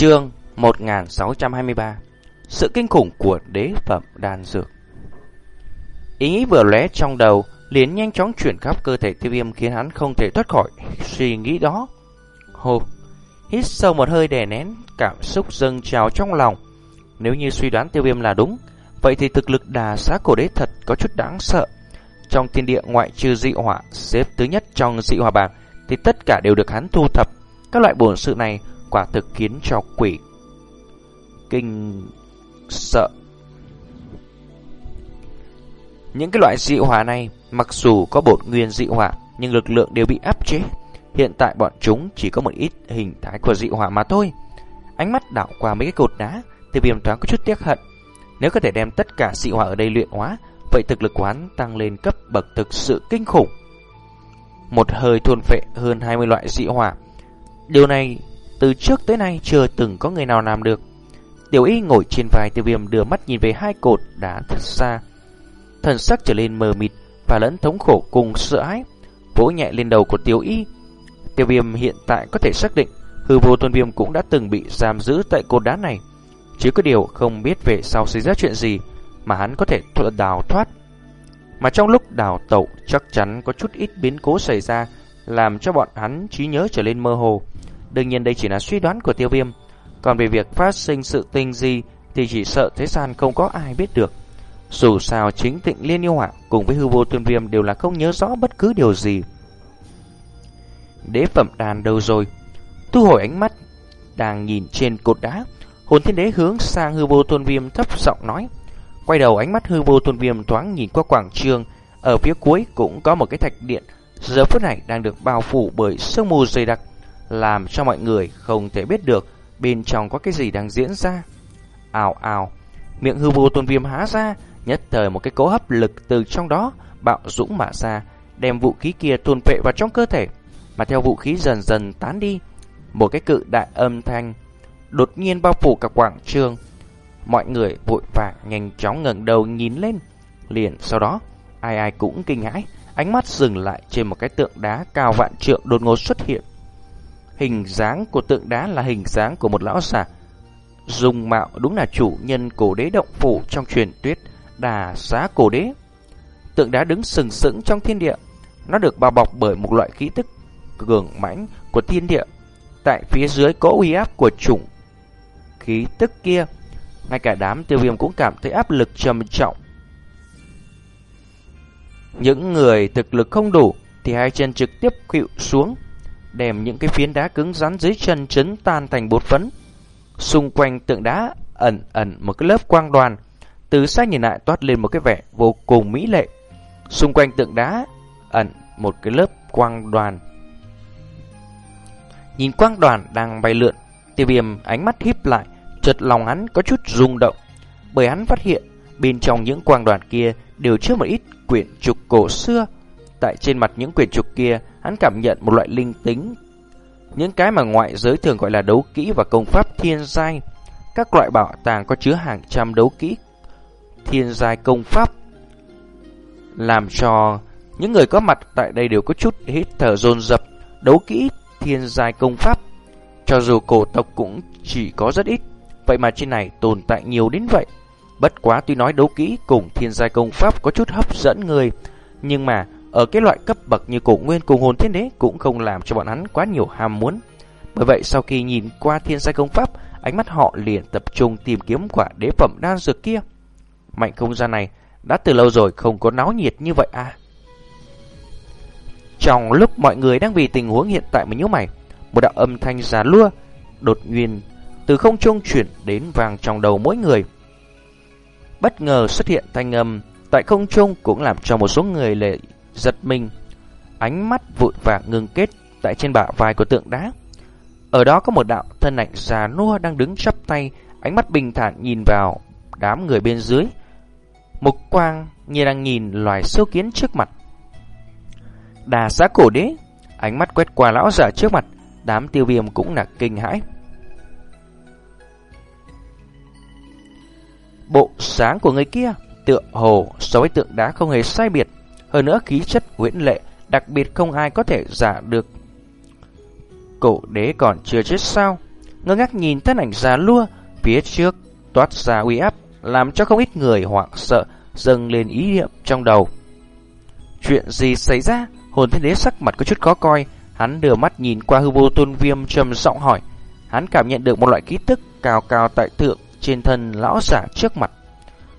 Chương 1623 Sự kinh khủng của đế phẩm đan dược Ý nghĩ vừa lóe trong đầu liền nhanh chóng chuyển khắp cơ thể tiêu viêm khiến hắn không thể thoát khỏi suy nghĩ đó. Hô, hít sâu một hơi đè nén cảm xúc dâng trào trong lòng. Nếu như suy đoán tiêu viêm là đúng, vậy thì thực lực đà xá cổ đế thật có chút đáng sợ. Trong thiên địa ngoại trừ dị hỏa xếp thứ nhất trong dị hỏa bảng thì tất cả đều được hắn thu thập. Các loại bổn sự này quả thực khiến cho quỷ kinh sợ. Những cái loại dị hỏa này mặc dù có bột nguyên dị hỏa nhưng lực lượng đều bị áp chế. Hiện tại bọn chúng chỉ có một ít hình thái của dị hỏa mà thôi. Ánh mắt đảo qua mấy cái cột đá, tiêu viêm thoáng có chút tiếc hận. Nếu có thể đem tất cả dị hỏa ở đây luyện hóa, vậy thực lực quán tăng lên cấp bậc thực sự kinh khủng. Một hơi thôn phệ hơn 20 loại dị hỏa. Điều này từ trước tới nay chưa từng có người nào làm được. Tiểu y ngồi trên vai tiêu viêm đưa mắt nhìn về hai cột đá thật xa. Thần sắc trở lên mờ mịt và lẫn thống khổ cùng sợ hãi. Vỗ nhẹ lên đầu của tiểu y. Tiêu viêm hiện tại có thể xác định hư vô tuân viêm cũng đã từng bị giam giữ tại cột đá này. Chứ có điều không biết về sau xảy ra chuyện gì mà hắn có thể đào thoát. Mà trong lúc đào tẩu chắc chắn có chút ít biến cố xảy ra, làm cho bọn hắn trí nhớ trở lên mơ hồ. Đương nhiên đây chỉ là suy đoán của tiêu viêm. Còn về việc phát sinh sự tình gì thì chỉ sợ thế gian không có ai biết được. Dù sao chính tịnh liên yêu họa cùng với hư vô tuyên viêm đều là không nhớ rõ bất cứ điều gì. Đế phẩm đàn đâu rồi? Thu hồi ánh mắt, đang nhìn trên cột đá. Hồn thiên đế hướng sang hư vô tôn viêm thấp giọng nói. Quay đầu ánh mắt hư vô tôn viêm thoáng nhìn qua quảng trường. Ở phía cuối cũng có một cái thạch điện. Giờ phút này đang được bao phủ bởi sương mù dày đặc làm cho mọi người không thể biết được bên trong có cái gì đang diễn ra. Ào ào, miệng hư vô tôn viêm há ra, nhất thời một cái cỗ hấp lực từ trong đó bạo dũng mà ra, đem vũ khí kia tuôn vệ vào trong cơ thể, mà theo vũ khí dần dần tán đi, một cái cự đại âm thanh đột nhiên bao phủ cả quảng trường. Mọi người vội vàng nhanh chóng ngẩng đầu nhìn lên, liền sau đó ai ai cũng kinh hãi, ánh mắt dừng lại trên một cái tượng đá cao vạn trượng đột ngột xuất hiện. Hình dáng của tượng đá là hình dáng của một lão giả. Dùng mạo đúng là chủ nhân cổ đế động phủ trong truyền tuyết đà xá cổ đế. Tượng đá đứng sừng sững trong thiên địa. Nó được bao bọc bởi một loại khí tức cường mãnh của thiên địa. Tại phía dưới có uy áp của chủng khí tức kia. Ngay cả đám tiêu viêm cũng cảm thấy áp lực trầm trọng. Những người thực lực không đủ thì hai chân trực tiếp khuỵu xuống đem những cái phiến đá cứng rắn dưới chân chấn tan thành bột phấn. Xung quanh tượng đá ẩn ẩn một cái lớp quang đoàn, từ xa nhìn lại toát lên một cái vẻ vô cùng mỹ lệ. Xung quanh tượng đá ẩn một cái lớp quang đoàn. Nhìn quang đoàn đang bay lượn, tiêu viêm ánh mắt híp lại, chợt lòng hắn có chút rung động, bởi hắn phát hiện bên trong những quang đoàn kia đều chứa một ít quyển trục cổ xưa. Tại trên mặt những quyển trục kia hắn cảm nhận một loại linh tính. Những cái mà ngoại giới thường gọi là đấu kỹ và công pháp thiên giai. Các loại bảo tàng có chứa hàng trăm đấu kỹ thiên giai công pháp. Làm cho những người có mặt tại đây đều có chút hít thở dồn dập đấu kỹ thiên giai công pháp. Cho dù cổ tộc cũng chỉ có rất ít, vậy mà trên này tồn tại nhiều đến vậy. Bất quá tuy nói đấu kỹ cùng thiên giai công pháp có chút hấp dẫn người, nhưng mà ở cái loại cấp bậc như cổ nguyên cùng hồn thiên đế cũng không làm cho bọn hắn quá nhiều ham muốn. Bởi vậy sau khi nhìn qua thiên giai công pháp, ánh mắt họ liền tập trung tìm kiếm quả đế phẩm đan dược kia. Mạnh không gian này đã từ lâu rồi không có náo nhiệt như vậy à. Trong lúc mọi người đang vì tình huống hiện tại mà nhíu mày, một đạo âm thanh già lua đột nhiên từ không trung chuyển đến vàng trong đầu mỗi người. Bất ngờ xuất hiện thanh âm tại không trung cũng làm cho một số người lệ giật mình, ánh mắt vội vàng ngừng kết tại trên bả vai của tượng đá. Ở đó có một đạo thân ảnh già nua đang đứng chắp tay, ánh mắt bình thản nhìn vào đám người bên dưới. Mục quang như đang nhìn loài sâu kiến trước mặt. Đà xã cổ đế, ánh mắt quét qua lão giả trước mặt, đám tiêu viêm cũng là kinh hãi. Bộ sáng của người kia, tựa hồ so với tượng đá không hề sai biệt. Hơn nữa khí chất huyễn lệ, đặc biệt không ai có thể giả được. Cổ đế còn chưa chết sao? ngơ ngác nhìn thân ảnh già lua phía trước toát ra uy áp, làm cho không ít người hoảng sợ dâng lên ý niệm trong đầu. Chuyện gì xảy ra? Hồn thiên đế sắc mặt có chút khó coi, hắn đưa mắt nhìn qua hư vô tôn viêm trầm giọng hỏi. Hắn cảm nhận được một loại ký tức cao cao tại thượng trên thân lão giả trước mặt.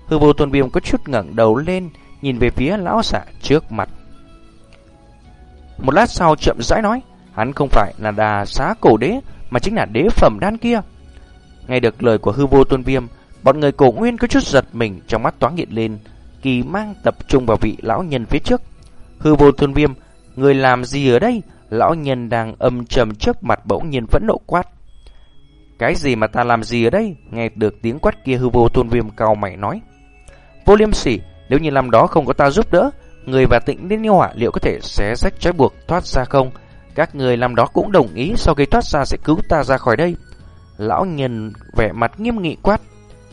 Hư vô tôn viêm có chút ngẩng đầu lên, nhìn về phía lão giả trước mặt. Một lát sau chậm rãi nói, hắn không phải là đà xá cổ đế, mà chính là đế phẩm đan kia. Nghe được lời của hư vô tôn viêm, bọn người cổ nguyên có chút giật mình trong mắt toán nghiện lên, kỳ mang tập trung vào vị lão nhân phía trước. Hư vô tôn viêm, người làm gì ở đây? Lão nhân đang âm trầm trước mặt bỗng nhiên vẫn nộ quát. Cái gì mà ta làm gì ở đây? Nghe được tiếng quát kia hư vô tôn viêm cao mày nói. Vô liêm sỉ, nếu như năm đó không có ta giúp đỡ, người và tịnh liên yêu hỏa liệu có thể xé rách trói buộc thoát ra không? Các người làm đó cũng đồng ý sau khi thoát ra sẽ cứu ta ra khỏi đây. Lão nhìn vẻ mặt nghiêm nghị quát.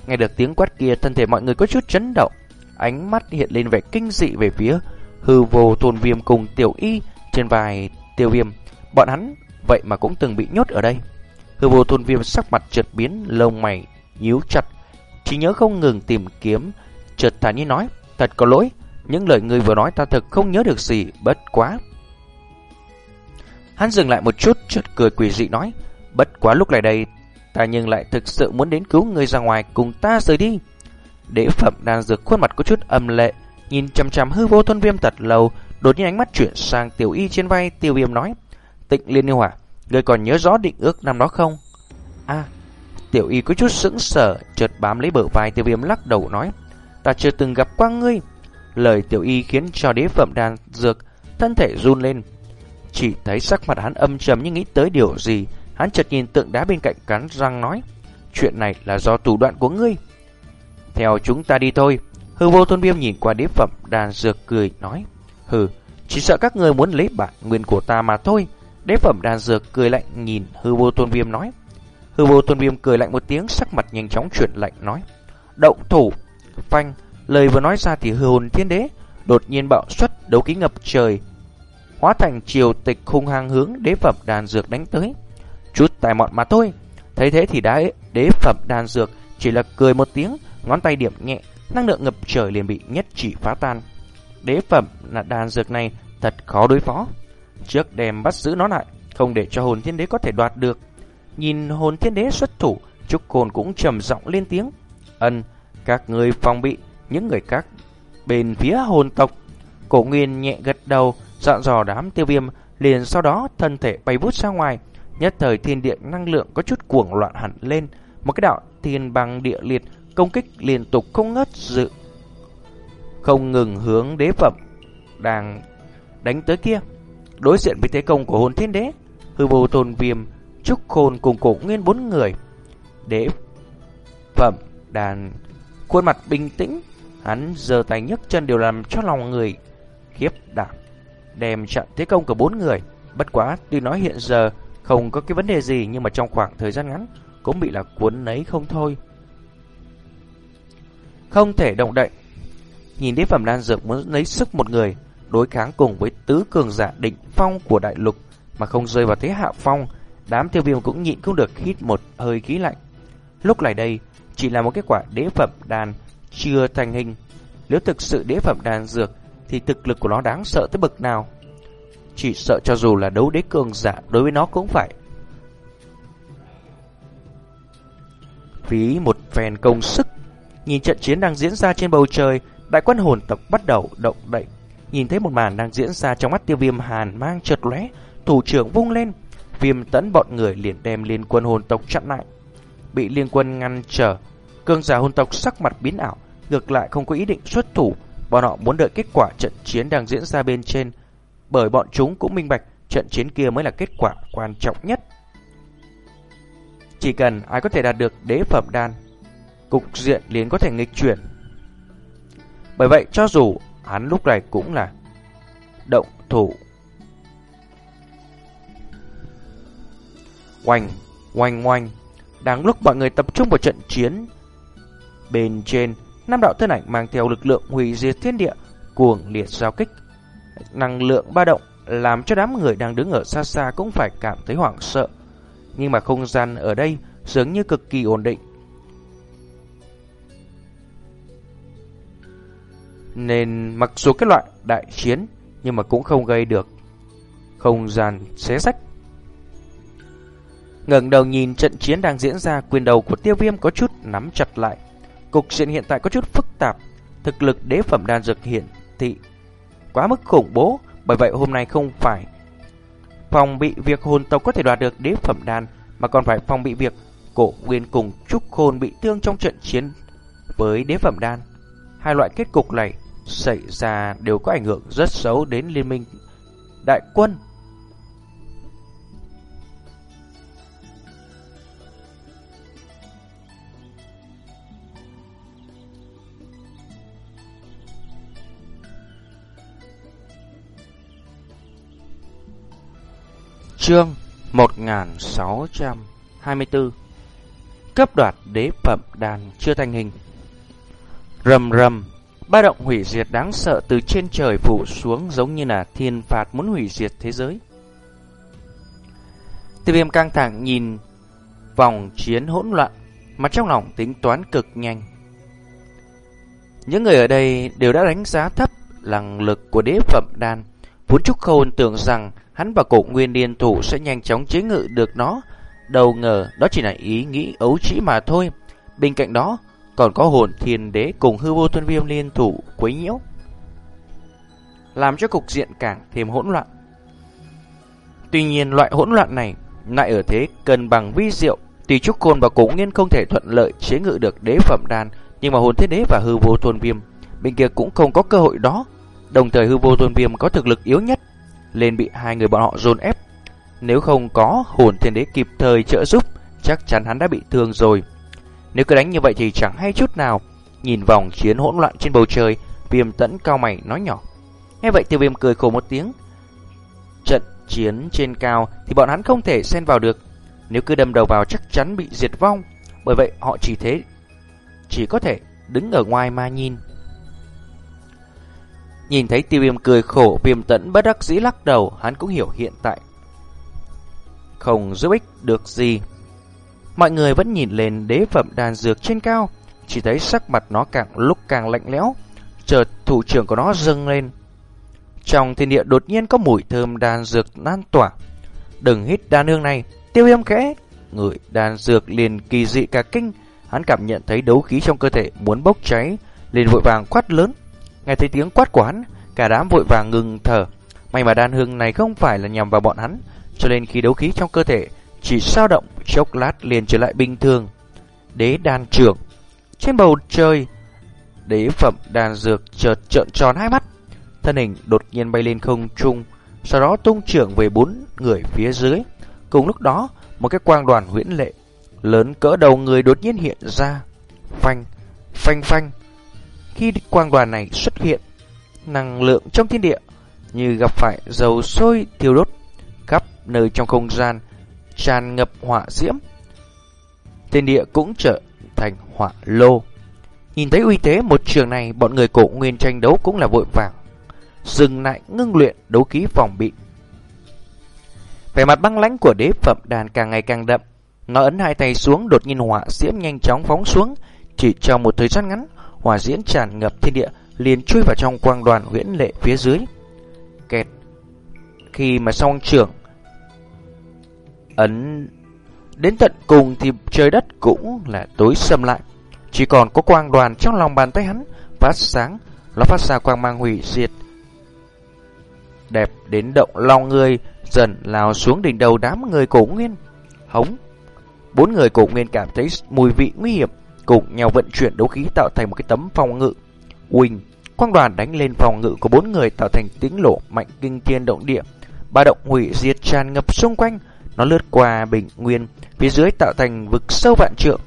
Nghe được tiếng quát kia, thân thể mọi người có chút chấn động. Ánh mắt hiện lên vẻ kinh dị về phía hư vô thôn viêm cùng tiểu y trên vai tiêu viêm. Bọn hắn vậy mà cũng từng bị nhốt ở đây. Hư vô thôn viêm sắc mặt trượt biến, lông mày nhíu chặt. Chỉ nhớ không ngừng tìm kiếm, chợt thản nhiên nói, thật có lỗi, những lời ngươi vừa nói ta thật không nhớ được gì, bất quá. Hắn dừng lại một chút, chợt cười quỷ dị nói, bất quá lúc này đây, ta nhưng lại thực sự muốn đến cứu người ra ngoài cùng ta rời đi. Đế phẩm đang dược khuôn mặt có chút âm lệ, nhìn chằm chằm hư vô tôn viêm thật lâu, đột nhiên ánh mắt chuyển sang tiểu y trên vai tiêu viêm nói, tịnh liên yêu hỏa, ngươi còn nhớ rõ định ước năm đó không? a tiểu y có chút sững sờ, chợt bám lấy bờ vai tiêu viêm lắc đầu nói, ta chưa từng gặp qua ngươi. Lời tiểu y khiến cho đế phẩm đan dược thân thể run lên. Chỉ thấy sắc mặt hắn âm trầm nhưng nghĩ tới điều gì, hắn chợt nhìn tượng đá bên cạnh cắn răng nói, chuyện này là do thủ đoạn của ngươi. Theo chúng ta đi thôi. Hư vô tôn viêm nhìn qua đế phẩm đan dược cười nói, hừ, chỉ sợ các ngươi muốn lấy bản nguyên của ta mà thôi. Đế phẩm đan dược cười lạnh nhìn hư vô tôn viêm nói. Hư vô tôn viêm cười lạnh một tiếng sắc mặt nhanh chóng chuyển lạnh nói. Động thủ, phanh, lời vừa nói ra thì hư hồn thiên đế đột nhiên bạo xuất đấu ký ngập trời. Hóa thành triều tịch hung hăng hướng đế phẩm đàn dược đánh tới. Chút tài mọn mà thôi. Thấy thế thì đã đế phẩm đàn dược chỉ là cười một tiếng, ngón tay điểm nhẹ, năng lượng ngập trời liền bị nhất chỉ phá tan. Đế phẩm là đàn dược này thật khó đối phó. Trước đem bắt giữ nó lại, không để cho hồn thiên đế có thể đoạt được. Nhìn hồn thiên đế xuất thủ, Trúc Côn cũng trầm giọng lên tiếng. Ân, các người phòng bị, những người khác bên phía hồn tộc. Cổ Nguyên nhẹ gật đầu, dọn dò đám tiêu viêm, liền sau đó thân thể bay vút ra ngoài. Nhất thời thiên địa năng lượng có chút cuồng loạn hẳn lên, một cái đạo thiên băng địa liệt công kích liên tục không ngớt dự không ngừng hướng đế phẩm đang đánh tới kia. Đối diện với thế công của hồn thiên đế, hư vô tôn viêm, trúc khôn cùng cổ nguyên bốn người. Đế phẩm đàn khuôn mặt bình tĩnh, hắn giơ tay nhấc chân đều làm cho lòng người khiếp đảm, đem chặn thế công của bốn người. Bất quá, tuy nói hiện giờ không có cái vấn đề gì nhưng mà trong khoảng thời gian ngắn cũng bị là cuốn nấy không thôi. Không thể động đậy, Nhìn đế phẩm đan dược muốn lấy sức một người đối kháng cùng với tứ cường giả định phong của đại lục mà không rơi vào thế hạ phong, đám tiêu viêm cũng nhịn không được hít một hơi khí lạnh. Lúc này đây, chỉ là một kết quả đế phẩm đan chưa thành hình. Nếu thực sự đế phẩm đan dược thì thực lực của nó đáng sợ tới bậc nào. Chỉ sợ cho dù là đấu đế cường giả đối với nó cũng phải phí một phen công sức. Nhìn trận chiến đang diễn ra trên bầu trời, Đại quân hồn tộc bắt đầu động đậy. Nhìn thấy một màn đang diễn ra trong mắt tiêu viêm hàn mang chợt lóe, thủ trưởng vung lên. Viêm tấn bọn người liền đem liên quân hồn tộc chặn lại. Bị liên quân ngăn trở, cương giả hồn tộc sắc mặt biến ảo, ngược lại không có ý định xuất thủ. Bọn họ muốn đợi kết quả trận chiến đang diễn ra bên trên. Bởi bọn chúng cũng minh bạch trận chiến kia mới là kết quả quan trọng nhất. Chỉ cần ai có thể đạt được đế phẩm đan, cục diện liền có thể nghịch chuyển bởi vậy cho dù hắn lúc này cũng là động thủ. Oanh, oanh oanh. Đang lúc mọi người tập trung vào trận chiến. Bên trên, năm đạo thân ảnh mang theo lực lượng hủy diệt thiên địa, cuồng liệt giao kích. Năng lượng ba động làm cho đám người đang đứng ở xa xa cũng phải cảm thấy hoảng sợ. nhưng mà không gian ở đây dường như cực kỳ ổn định. Nên mặc dù cái loại đại chiến nhưng mà cũng không gây được không gian xé sách. ngẩng đầu nhìn trận chiến đang diễn ra, quyền đầu của tiêu viêm có chút nắm chặt lại. Cục diện hiện tại có chút phức tạp, thực lực đế phẩm đan dược hiện thị quá mức khủng bố, bởi vậy hôm nay không phải phòng bị việc hồn tộc có thể đoạt được đế phẩm đan, mà còn phải phòng bị việc cổ nguyên cùng trúc khôn bị thương trong trận chiến với đế phẩm đan. Hai loại kết cục này xảy ra đều có ảnh hưởng rất xấu đến liên minh đại quân. Chương 1624 Cấp đoạt đế phẩm đàn chưa thành hình Rầm rầm Ba động hủy diệt đáng sợ từ trên trời phủ xuống giống như là thiên phạt muốn hủy diệt thế giới. Tiêu viêm căng thẳng nhìn vòng chiến hỗn loạn, mà trong lòng tính toán cực nhanh. Những người ở đây đều đã đánh giá thấp năng lực của đế phẩm đan. Vốn Trúc Khôn tưởng rằng hắn và cổ nguyên liên thủ sẽ nhanh chóng chế ngự được nó. Đầu ngờ đó chỉ là ý nghĩ ấu trĩ mà thôi. Bên cạnh đó, còn có hồn thiên đế cùng hư vô tuân viêm liên thủ quấy nhiễu. Làm cho cục diện càng thêm hỗn loạn. Tuy nhiên loại hỗn loạn này lại ở thế cân bằng vi diệu. Tuy Trúc Côn và Cổ Nghiên không thể thuận lợi chế ngự được đế phẩm đan, nhưng mà hồn thiên đế và hư vô tuân viêm bên kia cũng không có cơ hội đó. Đồng thời hư vô tôn viêm có thực lực yếu nhất, nên bị hai người bọn họ dồn ép. Nếu không có hồn thiên đế kịp thời trợ giúp, chắc chắn hắn đã bị thương rồi. Nếu cứ đánh như vậy thì chẳng hay chút nào. Nhìn vòng chiến hỗn loạn trên bầu trời, viêm tẫn cao mày nói nhỏ. Nghe vậy tiêu viêm cười khổ một tiếng. Trận chiến trên cao thì bọn hắn không thể xen vào được. Nếu cứ đâm đầu vào chắc chắn bị diệt vong. Bởi vậy họ chỉ thế, chỉ có thể đứng ở ngoài mà nhìn. Nhìn thấy tiêu viêm cười khổ, viêm tẫn bất đắc dĩ lắc đầu, hắn cũng hiểu hiện tại. Không giúp ích được gì. Mọi người vẫn nhìn lên đế phẩm đàn dược trên cao, chỉ thấy sắc mặt nó càng lúc càng lạnh lẽo, chợt thủ trưởng của nó dâng lên. Trong thiên địa đột nhiên có mùi thơm đàn dược lan tỏa. Đừng hít đan hương này, tiêu viêm khẽ. Người đàn dược liền kỳ dị cả kinh, hắn cảm nhận thấy đấu khí trong cơ thể muốn bốc cháy, liền vội vàng quát lớn. Nghe thấy tiếng quát của hắn, cả đám vội vàng ngừng thở. May mà đan hương này không phải là nhằm vào bọn hắn, cho nên khi đấu khí trong cơ thể chỉ sao động chốc lát liền trở lại bình thường. Đế đan trưởng trên bầu trời, đế phẩm đan dược chợt trợn tròn hai mắt, thân hình đột nhiên bay lên không trung, sau đó tung trưởng về bốn người phía dưới. Cùng lúc đó, một cái quang đoàn huyễn lệ lớn cỡ đầu người đột nhiên hiện ra. Phanh, phanh phanh. Khi quang đoàn này xuất hiện, năng lượng trong thiên địa như gặp phải dầu sôi thiêu đốt khắp nơi trong không gian tràn ngập hỏa diễm. Thiên địa cũng trở thành hỏa lô. Nhìn thấy uy thế một trường này, bọn người cổ nguyên tranh đấu cũng là vội vàng. Dừng lại ngưng luyện đấu khí phòng bị. Vẻ mặt băng lãnh của đế phẩm đàn càng ngày càng đậm. Nó ấn hai tay xuống đột nhiên hỏa diễm nhanh chóng phóng xuống. Chỉ trong một thời gian ngắn, hỏa diễm tràn ngập thiên địa liền chui vào trong quang đoàn huyễn lệ phía dưới. Kẹt. Khi mà song trưởng ấn đến tận cùng thì trời đất cũng là tối sầm lại. Chỉ còn có quang đoàn trong lòng bàn tay hắn phát sáng, nó phát ra quang mang hủy diệt. Đẹp đến động lòng người, dần lao xuống đỉnh đầu đám người cổ nguyên. Hống. Bốn người cổ nguyên cảm thấy mùi vị nguy hiểm, cùng nhau vận chuyển đấu khí tạo thành một cái tấm phòng ngự. Quỳnh, quang đoàn đánh lên phòng ngự của bốn người tạo thành tiếng lỗ mạnh kinh thiên động địa. Ba động hủy diệt tràn ngập xung quanh, nó lướt qua bình nguyên, phía dưới tạo thành vực sâu vạn trượng.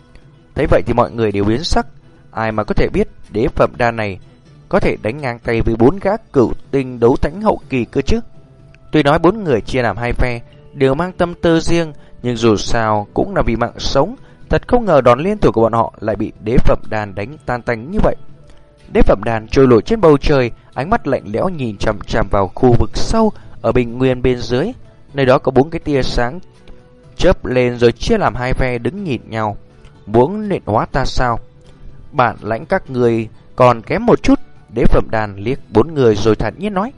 Thấy vậy thì mọi người đều biến sắc. Ai mà có thể biết đế phẩm đan này có thể đánh ngang tay với bốn gác cửu tinh đấu thánh hậu kỳ cơ chứ. Tuy nói bốn người chia làm hai phe, đều mang tâm tư riêng, nhưng dù sao cũng là vì mạng sống. Thật không ngờ đòn liên thủ của bọn họ lại bị đế phẩm đàn đánh tan tành như vậy. Đế phẩm đàn trôi nổi trên bầu trời, ánh mắt lạnh lẽo nhìn chằm chằm vào khu vực sâu ở bình nguyên bên dưới. Nơi đó có bốn cái tia sáng chớp lên rồi chia làm hai phe đứng nhìn nhau. Muốn nện hóa ta sao? bạn lãnh các người còn kém một chút. Đế phẩm đàn liếc bốn người rồi thản nhiên nói.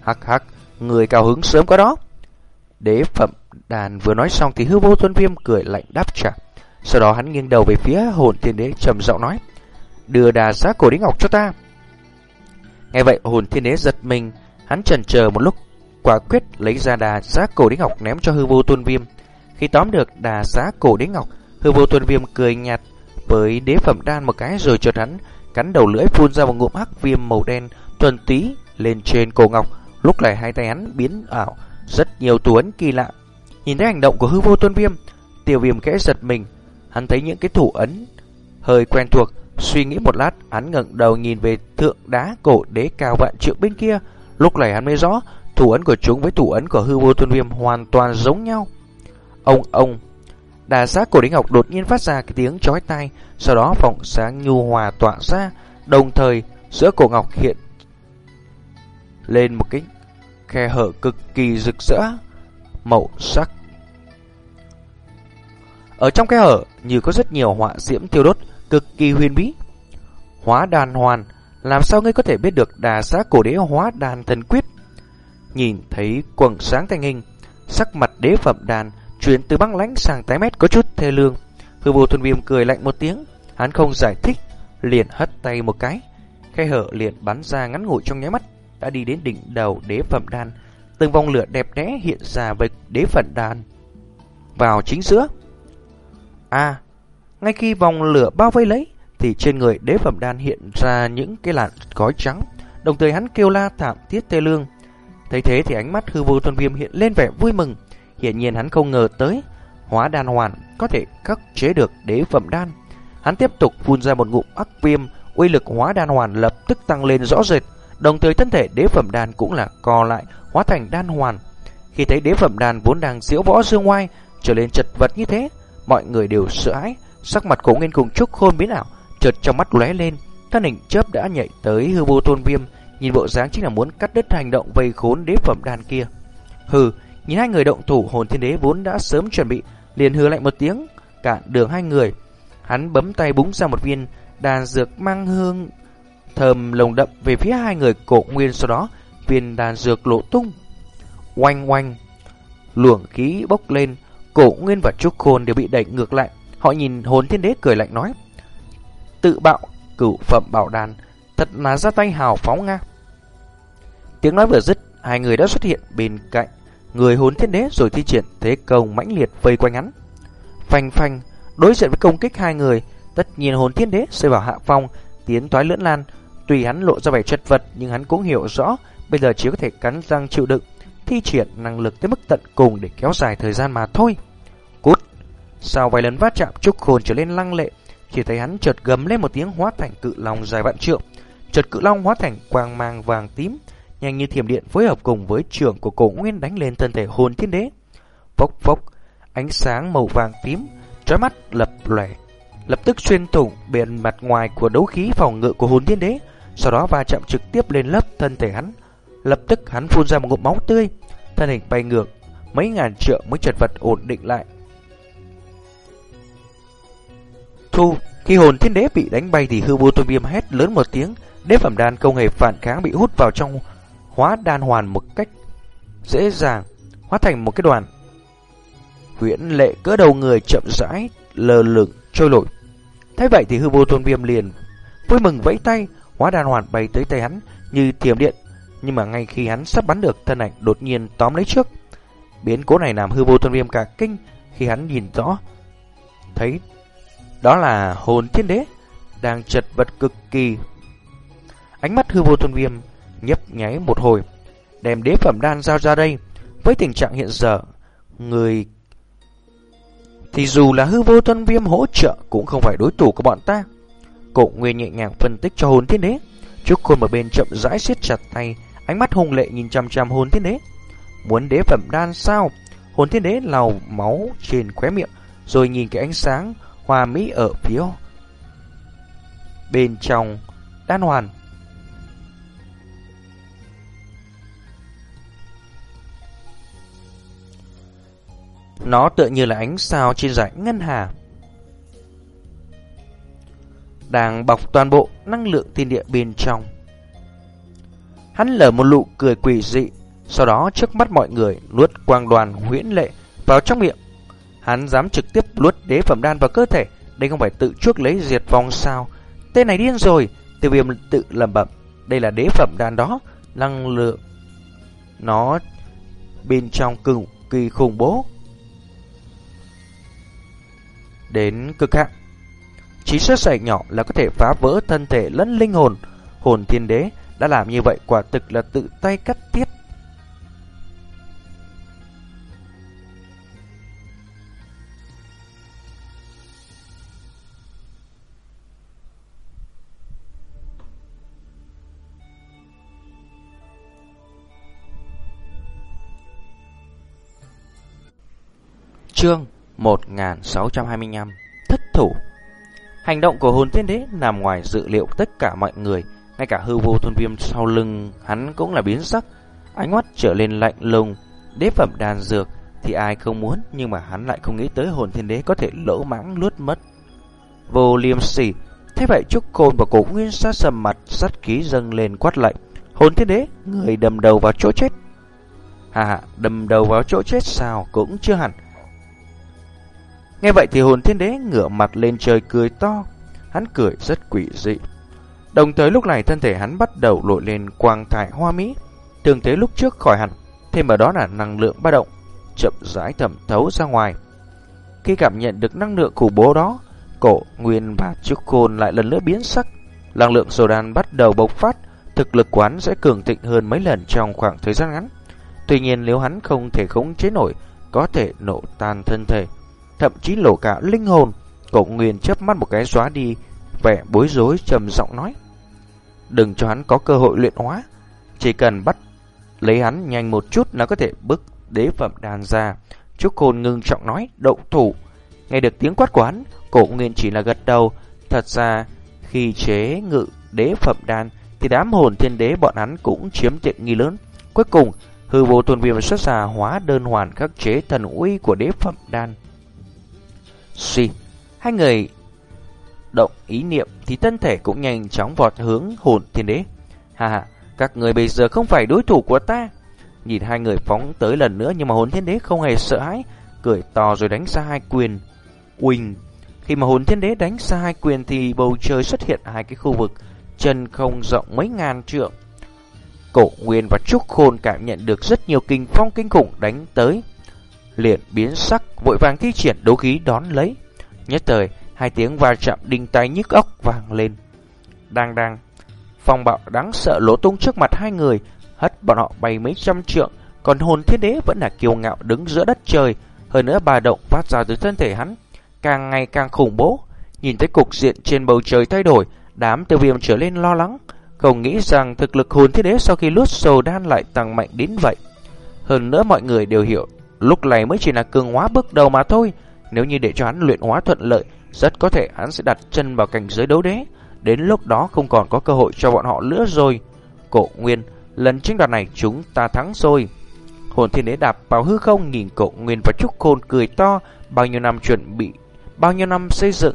Hắc hắc, người cao hứng sớm có đó. Đế phẩm đàn vừa nói xong thì hư vô tuân viêm cười lạnh đáp trả. Sau đó hắn nghiêng đầu về phía hồn thiên đế trầm giọng nói. Đưa đà giá cổ đế ngọc cho ta. Nghe vậy hồn thiên đế giật mình, hắn chần chờ một lúc, quả quyết lấy ra đà giá cổ đế ngọc ném cho hư vô tuân viêm. Khi tóm được đà giá cổ đế ngọc, hư vô tuân viêm cười nhạt với đế phẩm đan một cái rồi chợt hắn cắn đầu lưỡi phun ra một ngụm hắc viêm màu đen thuần tí lên trên cổ ngọc. Lúc này hai tay hắn biến ảo rất nhiều tuấn kỳ lạ. Nhìn thấy hành động của hư vô tuân viêm, tiểu viêm kẽ giật mình. Hắn thấy những cái thủ ấn hơi quen thuộc, suy nghĩ một lát, hắn ngẩng đầu nhìn về thượng đá cổ đế cao vạn trượng bên kia. Lúc này hắn mới rõ, thủ ấn của chúng với thủ ấn của hư vô tuân viêm hoàn toàn giống nhau. Ông ông Đà giác cổ đế ngọc đột nhiên phát ra cái tiếng chói tai, sau đó vòng sáng nhu hòa tỏa ra, đồng thời giữa cổ ngọc hiện lên một cái khe hở cực kỳ rực rỡ, màu sắc. Ở trong cái hở như có rất nhiều họa diễm tiêu đốt, cực kỳ huyền bí. Hóa đàn hoàn, làm sao ngươi có thể biết được đà xã cổ đế hóa đàn thần quyết? Nhìn thấy quầng sáng thanh hình, sắc mặt đế phẩm đàn chuyển từ băng lãnh sang tái mét có chút thê lương. Hư vô thuần viêm cười lạnh một tiếng, hắn không giải thích, liền hất tay một cái. Khe hở liền bắn ra ngắn ngủi trong nháy mắt, đã đi đến đỉnh đầu đế phẩm đan. Từng vòng lửa đẹp đẽ hiện ra với đế phẩm đan. Vào chính giữa. À, ngay khi vòng lửa bao vây lấy, thì trên người đế phẩm đan hiện ra những cái làn gói trắng. Đồng thời hắn kêu la thảm thiết tê lương. Thấy thế thì ánh mắt hư vô tuân viêm hiện lên vẻ vui mừng. Hiện nhiên hắn không ngờ tới hóa đan hoàn có thể khắc chế được đế phẩm đan. Hắn tiếp tục phun ra một ngụm ác viêm, uy lực hóa đan hoàn lập tức tăng lên rõ rệt, đồng thời thân thể đế phẩm đan cũng là co lại, hóa thành đan hoàn. Khi thấy đế phẩm đan vốn đang diễu võ dương ngoài trở lên chật vật như thế, mọi người đều sợ hãi, sắc mặt cổ nguyên cùng trúc khôn biến ảo, chợt trong mắt lóe lên, thân hình chớp đã nhảy tới hư vô tôn viêm, nhìn bộ dáng chính là muốn cắt đứt hành động vây khốn đế phẩm đàn kia. Hừ, Nhìn hai người động thủ hồn thiên đế vốn đã sớm chuẩn bị, liền hứa lạnh một tiếng, cản đường hai người. Hắn bấm tay búng ra một viên đàn dược mang hương thơm lồng đậm về phía hai người cổ nguyên sau đó viên đàn dược lộ tung. Oanh oanh, luồng khí bốc lên, cổ nguyên và trúc khôn đều bị đẩy ngược lại. Họ nhìn hồn thiên đế cười lạnh nói, tự bạo cửu phẩm bảo đàn, thật là ra tay hào phóng nga. Tiếng nói vừa dứt, hai người đã xuất hiện bên cạnh người hồn thiên đế rồi thi triển thế công mãnh liệt vây quanh hắn. Phanh phanh, đối diện với công kích hai người, tất nhiên hồn thiên đế rơi vào hạ phong, tiến toái lưỡn lan. Tùy hắn lộ ra vẻ chất vật nhưng hắn cũng hiểu rõ bây giờ chỉ có thể cắn răng chịu đựng, thi triển năng lực tới mức tận cùng để kéo dài thời gian mà thôi. Cút! Sau vài lần va chạm trúc hồn trở lên lăng lệ, chỉ thấy hắn chợt gầm lên một tiếng hóa thành cự long dài vạn trượng, chợt cự long hóa thành quang mang vàng tím, nhanh như thiểm điện phối hợp cùng với trưởng của cổ nguyên đánh lên thân thể hồn thiên đế. Phốc phốc, ánh sáng màu vàng tím, trói mắt lập lẻ, lập tức xuyên thủng bề mặt ngoài của đấu khí phòng ngự của hồn thiên đế, sau đó va chạm trực tiếp lên lớp thân thể hắn. Lập tức hắn phun ra một ngụm máu tươi, thân hình bay ngược, mấy ngàn trượng mới chật vật ổn định lại. Thu, khi hồn thiên đế bị đánh bay thì hư vô tôn viêm hét lớn một tiếng, đế phẩm đan không hề phản kháng bị hút vào trong hóa đan hoàn một cách dễ dàng, hóa thành một cái đoàn. Huyễn lệ cỡ đầu người chậm rãi, lờ lửng, trôi nổi. Thế vậy thì hư vô tôn viêm liền vui mừng vẫy tay, hóa đan hoàn bay tới tay hắn như thiểm điện. Nhưng mà ngay khi hắn sắp bắn được, thân ảnh đột nhiên tóm lấy trước. Biến cố này làm hư vô thân viêm cả kinh khi hắn nhìn rõ. Thấy đó là hồn thiên đế đang chật vật cực kỳ. Ánh mắt hư vô thân viêm nhấp nháy một hồi, đem đế phẩm đan giao ra đây. Với tình trạng hiện giờ, người thì dù là hư vô tuân viêm hỗ trợ cũng không phải đối thủ của bọn ta. Cổ Nguyên nhẹ nhàng phân tích cho hồn thiên đế. Trúc Khôn một bên chậm rãi siết chặt tay, ánh mắt hung lệ nhìn chằm chằm hồn thiên đế. Muốn đế phẩm đan sao? Hồn thiên đế lau máu trên khóe miệng, rồi nhìn cái ánh sáng hoa mỹ ở phía bên trong đan hoàn Nó tựa như là ánh sao trên dải ngân hà. Đang bọc toàn bộ năng lượng thiên địa bên trong. Hắn lở một nụ cười quỷ dị, sau đó trước mắt mọi người nuốt quang đoàn huyễn lệ vào trong miệng. Hắn dám trực tiếp nuốt đế phẩm đan vào cơ thể, đây không phải tự chuốc lấy diệt vong sao? Tên này điên rồi, tiêu viêm tự lẩm bẩm, đây là đế phẩm đan đó, năng lượng nó bên trong cực kỳ khủng bố. Đến cực hạn, chỉ sơ sẩy nhỏ là có thể phá vỡ thân thể lẫn linh hồn. Hồn thiên đế đã làm như vậy, quả thực là tự tay cắt tiết Chương 1625 Thất thủ. Hành động của hồn thiên đế nằm ngoài dự liệu tất cả mọi người. Ngay cả hư vô thôn viêm sau lưng hắn cũng là biến sắc. Ánh mắt trở lên lạnh lùng. Đế phẩm đàn dược thì ai không muốn, Nhưng mà hắn lại không nghĩ tới hồn thiên đế có thể lỗ mãng lướt mất. Vô liêm sỉ. Thế vậy Trúc Côn và cổ nguyên sát sầm mặt, sát khí dâng lên quát lạnh. Hồn thiên đế, Người đầm đầu vào chỗ chết. Hà hà đầm đầu vào chỗ chết sao Cũng chưa hẳn. Nghe vậy thì hồn thiên đế ngửa mặt lên trời cười to. Hắn cười rất quỷ dị. Đồng thời lúc này thân thể hắn bắt đầu lội lên quang thải hoa mỹ. Thường thế lúc trước khỏi hẳn, thêm vào đó là năng lượng ba động, chậm rãi thẩm thấu ra ngoài. Khi cảm nhận được năng lượng khủng bố đó, cổ, nguyên và trúc khôn lại lần nữa biến sắc. Năng lượng sổ đan bắt đầu bộc phát, thực lực quán sẽ cường thịnh hơn mấy lần trong khoảng thời gian ngắn. Tuy nhiên nếu hắn không thể khống chế nổi, có thể nổ tan thân thể thậm chí lổ cả linh hồn. Cổ Nguyên chớp mắt một cái xóa đi vẻ bối rối trầm giọng nói: "Đừng cho hắn có cơ hội luyện hóa, chỉ cần bắt lấy hắn nhanh một chút là có thể bức đế phẩm đàn ra." Trúc Khôn ngưng trọng nói: "Động thủ." Nghe được tiếng quát của hắn, Cổ Nguyên chỉ là gật đầu, thật ra khi chế ngự đế phẩm đan thì đám hồn thiên đế bọn hắn cũng chiếm tiện nghi lớn. Cuối cùng, hư vô tuần viêm xuất ra hóa đơn hoàn khắc chế thần uy của đế phẩm đan. Suy, hai người động ý niệm thì thân thể cũng nhanh chóng vọt hướng hồn thiên đế. Hà hà, các người bây giờ không phải đối thủ của ta. Nhìn hai người phóng tới lần nữa nhưng mà hồn thiên đế không hề sợ hãi, cười to rồi đánh ra hai quyền. Quỳnh, khi mà hồn thiên đế đánh ra hai quyền thì bầu trời xuất hiện hai cái khu vực chân không rộng mấy ngàn trượng. Cổ Nguyên và Trúc Khôn cảm nhận được rất nhiều kinh phong kinh khủng đánh tới liền biến sắc, vội vàng thi triển đấu khí đón lấy. Nhất thời, hai tiếng va chạm đinh tai nhức óc vang lên. Đang đang, phong bạo đáng sợ lỗ tung trước mặt hai người, hất bọn họ bay mấy trăm trượng, còn hồn thiên đế vẫn là kiêu ngạo đứng giữa đất trời. Hơn nữa bà động phát ra từ thân thể hắn, càng ngày càng khủng bố. Nhìn thấy cục diện trên bầu trời thay đổi, đám tiêu viêm trở lên lo lắng, không nghĩ rằng thực lực hồn thiên đế sau khi lút sầu đan lại tăng mạnh đến vậy. Hơn nữa mọi người đều hiểu Lúc này mới chỉ là cường hóa bước đầu mà thôi. Nếu như để cho hắn luyện hóa thuận lợi, rất có thể hắn sẽ đặt chân vào cảnh giới đấu đế. Đến lúc đó không còn có cơ hội cho bọn họ nữa rồi. Cổ Nguyên, lần tranh đoạt này chúng ta thắng rồi. Hồn thiên đế đạp vào hư không nhìn cổ Nguyên và Trúc Khôn cười to. Bao nhiêu năm chuẩn bị, bao nhiêu năm xây dựng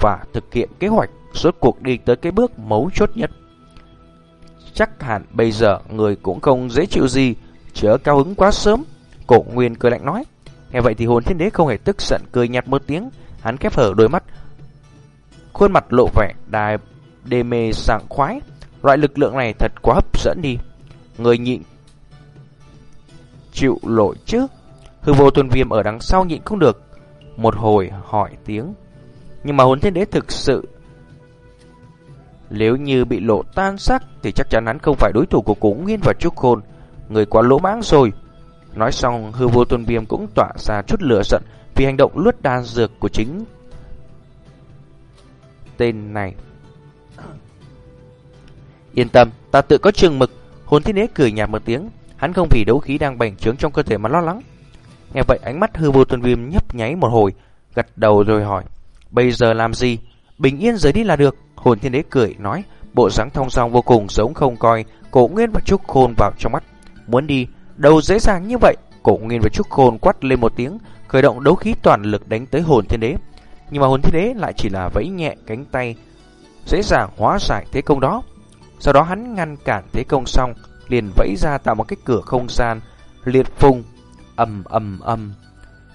và thực hiện kế hoạch suốt cuộc đi tới cái bước mấu chốt nhất. Chắc hẳn bây giờ người cũng không dễ chịu gì, chớ cao hứng quá sớm. Cổ Nguyên cười lạnh nói. Nghe vậy thì hồn thiên đế không hề tức giận cười nhạt một tiếng, hắn khép hở đôi mắt. Khuôn mặt lộ vẻ đài đê mê sảng khoái, loại lực lượng này thật quá hấp dẫn đi. Người nhịn chịu lỗi chứ. Hư vô tuần viêm ở đằng sau nhịn không được. Một hồi hỏi tiếng. Nhưng mà hồn thiên đế thực sự nếu như bị lộ tan sắc thì chắc chắn hắn không phải đối thủ của Cố Nguyên và Trúc Khôn. Người quá lỗ mãng rồi. Nói xong, hư vô tôn viêm cũng tỏa ra chút lửa giận vì hành động luốt đan dược của chính tên này. Yên tâm, ta tự có chừng mực. Hồn thiên đế cười nhạt một tiếng, hắn không vì đấu khí đang bành trướng trong cơ thể mà lo lắng. Nghe vậy ánh mắt hư vô tuần viêm nhấp nháy một hồi, gật đầu rồi hỏi, bây giờ làm gì? Bình yên rời đi là được. Hồn thiên đế cười nói, bộ dáng thông dong vô cùng giống không coi, cổ nguyên và trúc khôn vào trong mắt. Muốn đi, đâu dễ dàng như vậy. Cổ Nguyên và Trúc Khôn quát lên một tiếng, khởi động đấu khí toàn lực đánh tới hồn thiên đế. Nhưng mà hồn thiên đế lại chỉ là vẫy nhẹ cánh tay, dễ dàng hóa giải thế công đó. Sau đó hắn ngăn cản thế công xong, liền vẫy ra tạo một cái cửa không gian liệt phùng ầm ầm ầm.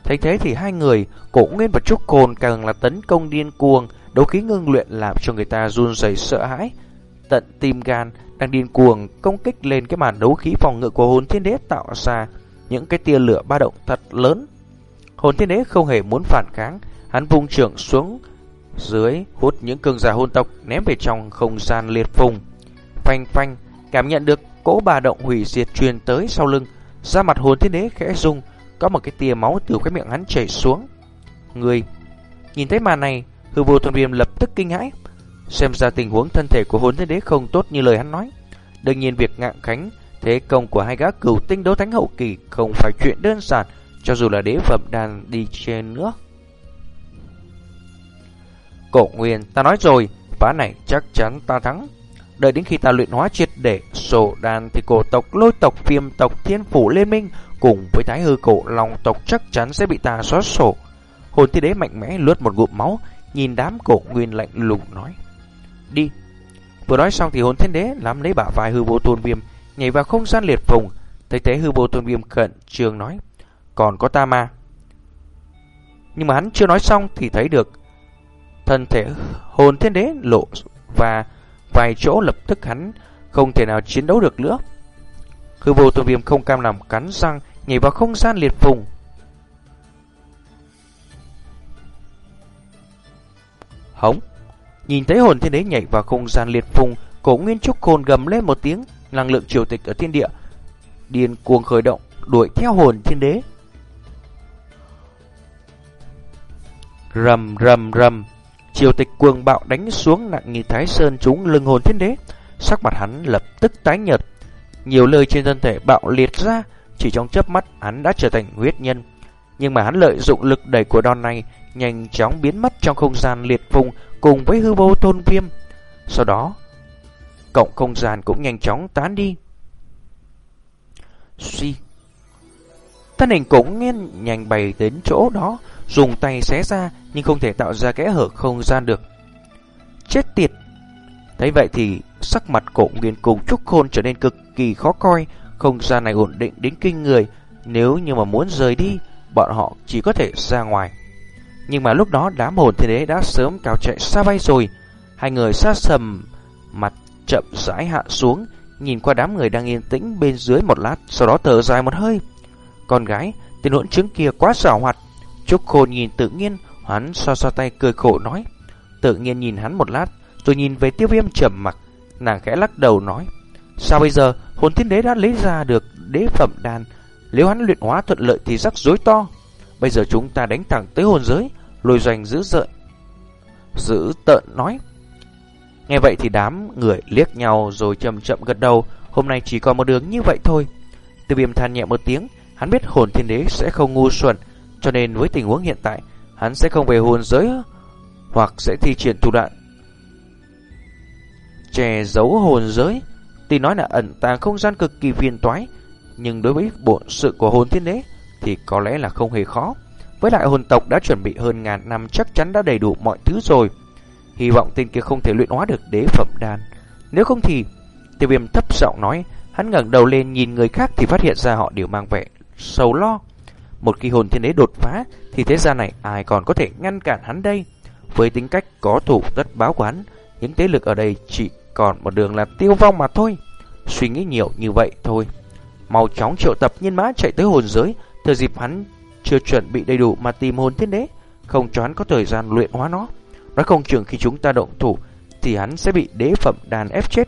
Thấy thế thì hai người, Cổ Nguyên và Trúc Khôn càng là tấn công điên cuồng, đấu khí ngưng luyện làm cho người ta run rẩy sợ hãi. Tận tim gan đang điên cuồng công kích lên cái màn đấu khí phòng ngự của hồn thiên đế tạo ra những cái tia lửa ba động thật lớn. Hồn thiên đế không hề muốn phản kháng, hắn vung trưởng xuống dưới hút những cương giả hôn tộc ném về trong không gian liệt phùng. Phanh phanh, cảm nhận được cỗ ba động hủy diệt truyền tới sau lưng, da mặt hồn thiên đế khẽ rung, có một cái tia máu từ cái miệng hắn chảy xuống. Người nhìn thấy màn này, hư vô thuần viêm lập tức kinh hãi, xem ra tình huống thân thể của hồn thiên đế không tốt như lời hắn nói. Đương nhiên việc ngạng khánh thế công của hai gã cửu tinh đấu thánh hậu kỳ không phải chuyện đơn giản, cho dù là đế phẩm đang đi trên nữa. Cổ Nguyên, ta nói rồi, ván này chắc chắn ta thắng. Đợi đến khi ta luyện hóa triệt để sổ đàn thì cổ tộc, lôi tộc, viêm tộc, thiên phủ liên minh cùng với thái hư cổ lòng tộc chắc chắn sẽ bị ta xóa sổ. Hồn thiên đế mạnh mẽ lướt một ngụm máu, nhìn đám cổ nguyên lạnh lùng nói. Đi. Vừa nói xong thì hồn thiên đế nắm lấy bả vai hư vô tôn viêm, nhảy vào không gian liệt phùng. Thấy thế hư vô tôn viêm cận trường nói. Còn có ta ma Nhưng mà hắn chưa nói xong thì thấy được thân thể hồn thiên đế lộ và vài chỗ lập tức hắn không thể nào chiến đấu được nữa. Hư vô tôn viêm không cam lòng cắn răng nhảy vào không gian liệt phùng. Hống! Nhìn thấy hồn thiên đế nhảy vào không gian liệt phùng, cổ nguyên trúc khôn gầm lên một tiếng, năng lượng triều tịch ở thiên địa điên cuồng khởi động, đuổi theo hồn thiên đế. Rầm rầm rầm, triều tịch cuồng bạo đánh xuống nặng như thái sơn trúng lưng hồn thiên đế, sắc mặt hắn lập tức tái nhợt, nhiều lời trên thân thể bạo liệt ra, chỉ trong chớp mắt hắn đã trở thành huyết nhân. Nhưng mà hắn lợi dụng lực đẩy của đòn này, nhanh chóng biến mất trong không gian liệt vùng cùng với hư vô tôn viêm. Sau đó, cộng không gian cũng nhanh chóng tán đi. Suy. Thân hình cũng nghiêng nhanh bay đến chỗ đó, dùng tay xé ra nhưng không thể tạo ra kẽ hở không gian được. Chết tiệt! Thấy vậy thì sắc mặt cổ nguyên cùng trúc khôn trở nên cực kỳ khó coi, không gian này ổn định đến kinh người, nếu như mà muốn rời đi, bọn họ chỉ có thể ra ngoài. Nhưng mà lúc đó đám hồn thiên đế đã sớm cao chạy xa bay rồi, hai người xa sầm, mặt chậm rãi hạ xuống, nhìn qua đám người đang yên tĩnh bên dưới một lát, sau đó thở dài một hơi. Con gái, tên hỗn trứng kia quá xảo hoạt. Trúc Khôn nhìn tự nhiên, hắn xoa xoa tay cười khổ nói. Tự nhiên nhìn hắn một lát, rồi nhìn về tiêu viêm trầm mặc, nàng khẽ lắc đầu nói. Sao bây giờ hồn thiên đế đã lấy ra được đế phẩm đàn Nếu hắn luyện hóa thuận lợi thì rắc rối to Bây giờ chúng ta đánh thẳng tới hồn giới Lôi doanh giữ dợn Giữ tợn nói Nghe vậy thì đám người liếc nhau rồi chậm chậm gật đầu Hôm nay chỉ còn một đường như vậy thôi Từ viêm than nhẹ một tiếng Hắn biết hồn thiên đế sẽ không ngu xuẩn Cho nên với tình huống hiện tại Hắn sẽ không về hồn giới Hoặc sẽ thi triển thủ đoạn Che giấu hồn giới Tuy nói là ẩn tàng không gian cực kỳ phiền toái, nhưng đối với bộ sự của hồn thiên đế thì có lẽ là không hề khó. Với lại hồn tộc đã chuẩn bị hơn ngàn năm chắc chắn đã đầy đủ mọi thứ rồi. Hy vọng tên kia không thể luyện hóa được đế phẩm đan. Nếu không thì, tiêu viêm thấp giọng nói, hắn ngẩng đầu lên nhìn người khác thì phát hiện ra họ đều mang vẻ sầu lo. Một khi hồn thiên đế đột phá thì thế gian này ai còn có thể ngăn cản hắn đây. Với tính cách có thủ tất báo của hắn, những thế lực ở đây chỉ còn một đường là tiêu vong mà thôi. Suy nghĩ nhiều như vậy thôi. Mau chóng triệu tập nhân mã chạy tới hồn giới, thời dịp hắn chưa chuẩn bị đầy đủ mà tìm hồn thiên đế, không cho hắn có thời gian luyện hóa nó. Nói không chừng khi chúng ta động thủ thì hắn sẽ bị đế phẩm đàn ép chết.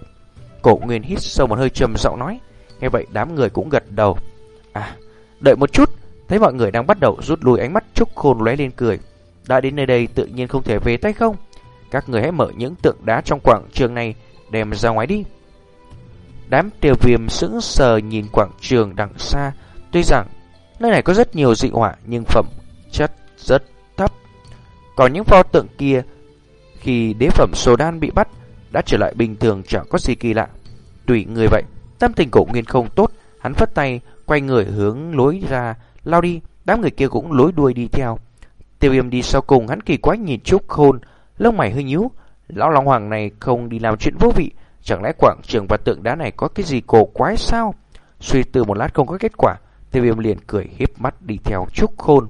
Cổ Nguyên hít sâu một hơi trầm giọng nói. Nghe vậy đám người cũng gật đầu. À, đợi một chút, thấy mọi người đang bắt đầu rút lui ánh mắt Trúc Khôn lóe lên cười. Đã đến nơi đây tự nhiên không thể về tay không? Các người hãy mở những tượng đá trong quảng trường này đem ra ngoài đi. Đám tiêu viêm sững sờ nhìn quảng trường đằng xa, tuy rằng nơi này có rất nhiều dị họa nhưng phẩm chất rất thấp. Còn những pho tượng kia, khi đế phẩm Sô đan bị bắt, đã trở lại bình thường chẳng có gì kỳ lạ. Tùy người vậy, tâm tình cổ nguyên không tốt, Hắn phất tay, quay người hướng lối ra, lao đi, đám người kia cũng lối đuôi đi theo. Tiêu viêm đi sau cùng, hắn kỳ quái nhìn Trúc Khôn, lông mày hơi nhíu. Lão Long Hoàng này không đi làm chuyện vô vị, chẳng lẽ quảng trường và tượng đá này có cái gì cổ quái sao? Suy tư một lát không có kết quả, tiêu viêm liền cười hiếp mắt đi theo Trúc Khôn.